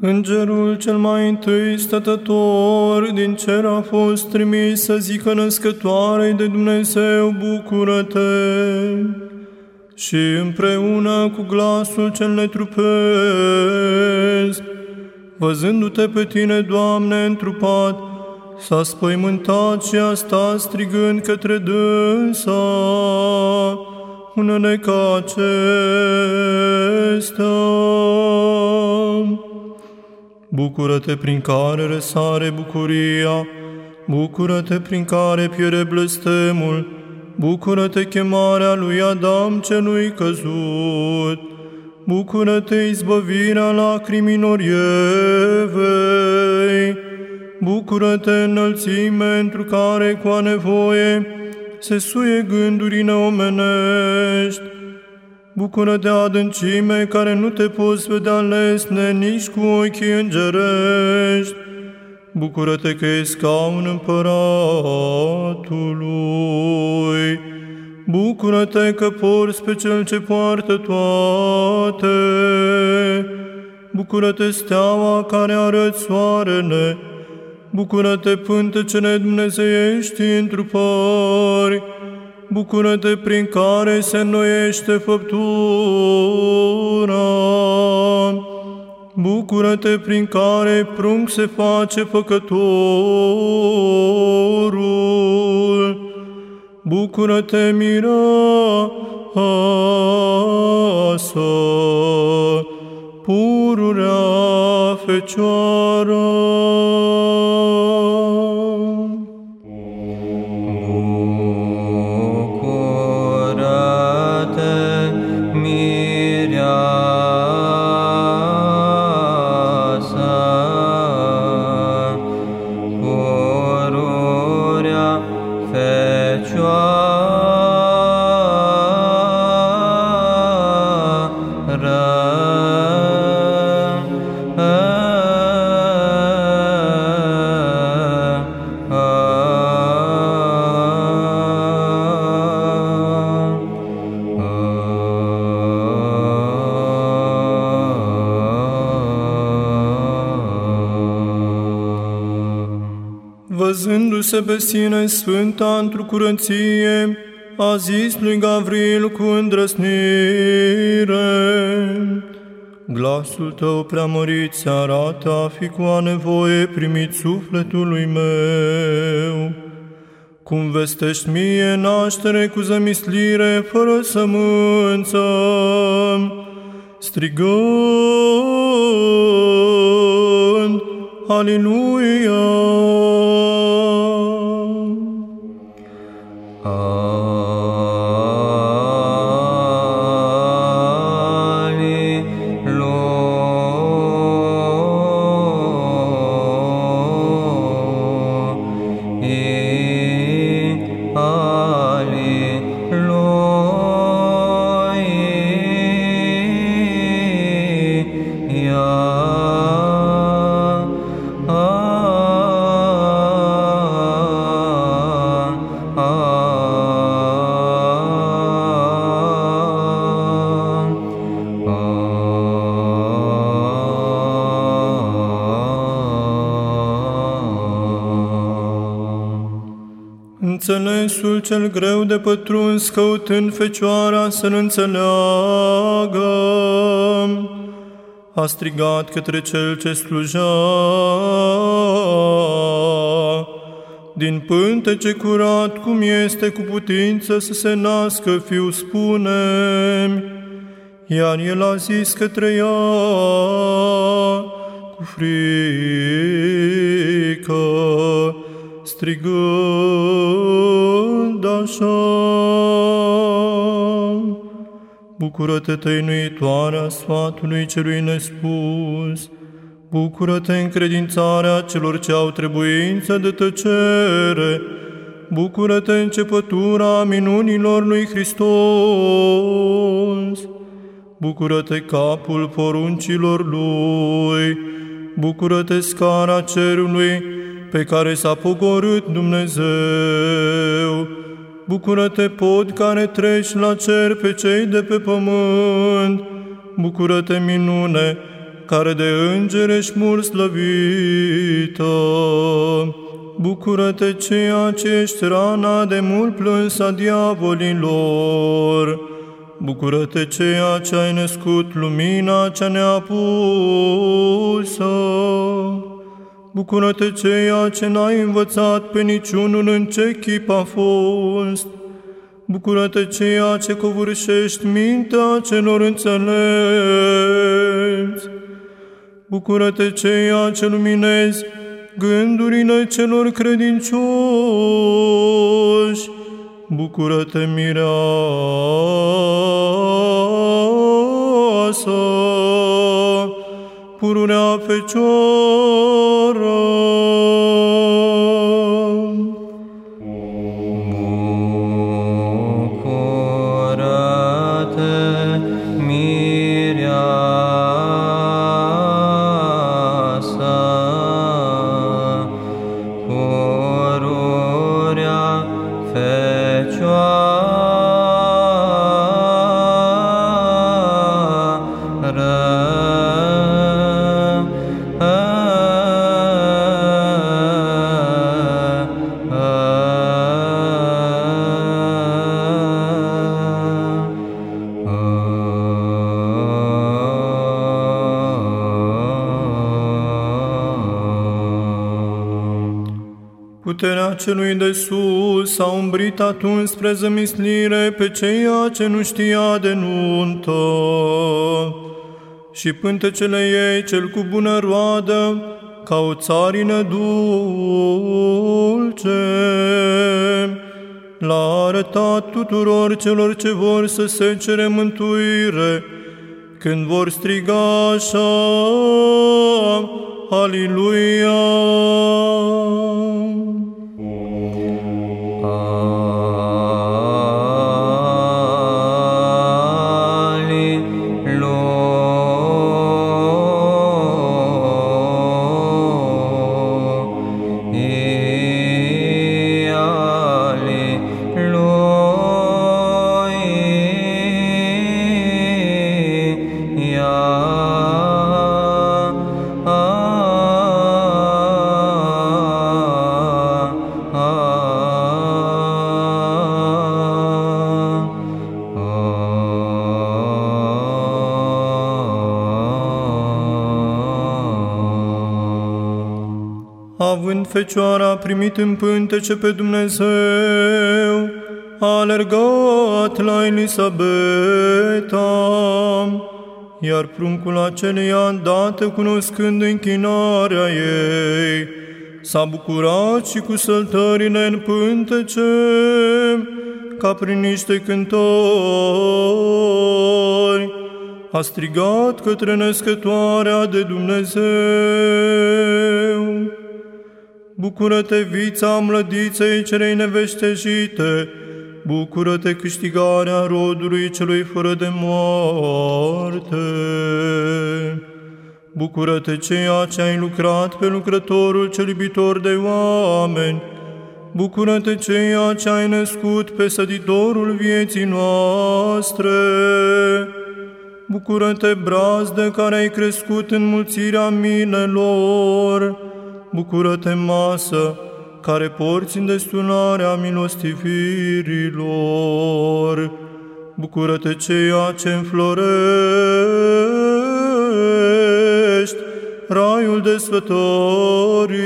Îngerul cel mai întâi stătător din cer a fost trimis să zică născătoarei de Dumnezeu, bucură-te! Și împreună cu glasul cel netrupesc, văzându-te pe tine, Doamne, întrupat, s-a spăimântat și a stat strigând către dânsa, unele ca acestea. Bucură-te prin care răsare bucuria, bucură-te prin care pierde blestemul, bucură-te chemarea lui Adam celui căzut, bucură-te izbăvirea lacrimilor Evei, bucură-te înălțime pentru care cu a nevoie se suie gândurile omenești, Bucură-te adâncime care nu te poți vedea lesne nici cu ochii îngerești. Bucură-te că ești scaun împăratului. Bucură-te că porți pe cel ce poartă toate. Bucură-te steaua care arăți soarele. Bucură-te pântecele dumnezeiești întrupări bucură-te prin care se înnoiește făptura. Bucură-te prin care prunc se face păcătorul. Bucură-te, miroasă, pururea fecioară. Văzându-se pe sine sfânta într-o curăție, a zis lui Gavril cu îndrăsnire, Glasul tău preamărit se arată a fi cu a nevoie primit sufletului meu. Cum vestești mie naștere cu zămislire fără sămânță, strigând, Aleluia! Înțelesul cel greu de pătruns căutând fecioara să-l înțeleagă, a strigat către cel ce slujea. Din pântece curat, cum este cu putință să se nască fiu, spune iar el a zis către ea cu frică, strigând așa. Bucură-te, tăinuitoarea sfatului celui nespus, Bucură-te în credințarea celor ce au trebuință de tăcere, Bucură-te începătura minunilor lui Hristos, Bucură-te capul poruncilor lui, Bucură-te scara cerului, pe care s-a pogorât Dumnezeu. Bucură-te, pod care treci la cer pe cei de pe pământ. Bucură-te, minune, care de îngeri ești mult slăvită. Bucură-te ceea ce ești rana de mult plâns a diavolilor. Bucură-te ceea ce ai născut lumina cea neapusă. Bucură-te ceea ce n-ai învățat pe niciunul în ce chip a fost. Bucură-te ceea ce covârșești mintea celor înțelepți. Bucură-te ceea ce luminezi gândurile celor credincioși. Bucură-te, mireasă, pururea Fecioară. Puterea celui de sus s-a umbrit atunci spre zămislire pe ceea ce nu știa de nuntă. Și pântecele ei, cel cu bună roadă, ca o țarină dulce, l-a arătat tuturor celor ce vor să se cere mântuire, când vor striga așa, Aleluia! Având Fecioara primit în pântece pe Dumnezeu, a alergat la Elisabeta, iar pruncul aceleia îndată cunoscând închinarea ei, s-a bucurat și cu săltările în pântece, ca prin niște cântări, a strigat către născătoarea de Dumnezeu. Bucură-te, vița mlădiței celei neveștejite, Bucură-te câștigarea rodului celui fără de moarte. Bucură-te ceea ce ai lucrat pe lucrătorul cel iubitor de oameni. Bucură-te ceea ce ai născut pe săditorul vieții noastre. Bucură-te, braz de care ai crescut în mulțirea minelor bucură-te masă, care porți în destunarea milostivirilor. Bucură-te ceea ce înflorești, raiul desfătorii.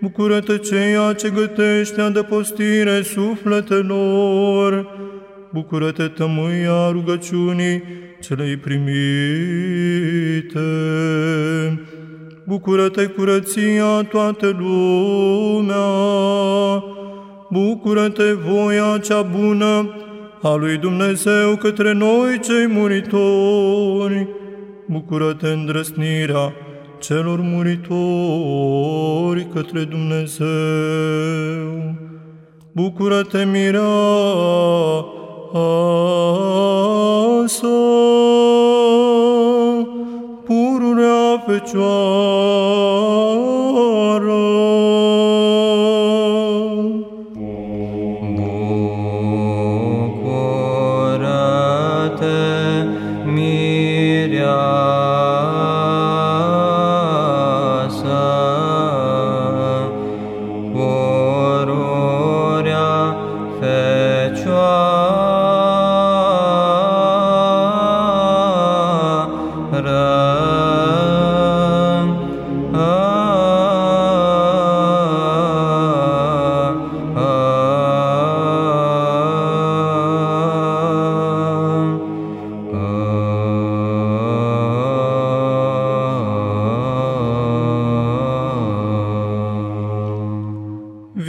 Bucură-te ceea ce gătești adăpostire sufletelor. Bucură-te tămâia rugăciunii celei primite. Bucură-te curăția toată lumea, Bucură-te voia cea bună a lui Dumnezeu către noi cei muritori, Bucură-te îndrăsnirea celor muritori către Dumnezeu. Bucură-te mirea asă, pururea Fecioară.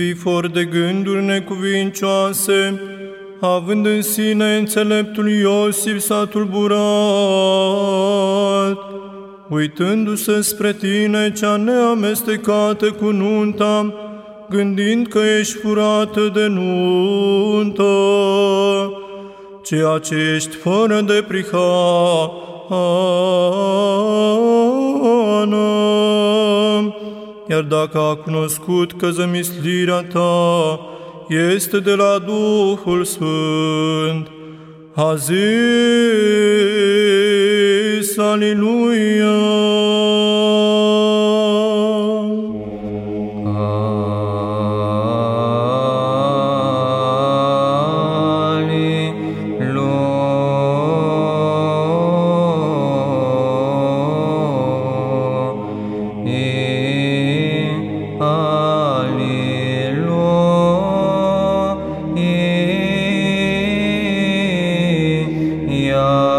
For de gânduri necuvincioase, având în sine înțeleptul Iosif s-a tulburat, uitându-se spre tine cea neamestecată cu nunta, gândind că ești furată de nuntă, ceea ce ești fără de prihană. Iar dacă a cunoscut că zămislirea ta este de la Duhul Sfânt, a zis, Aleluia! 呀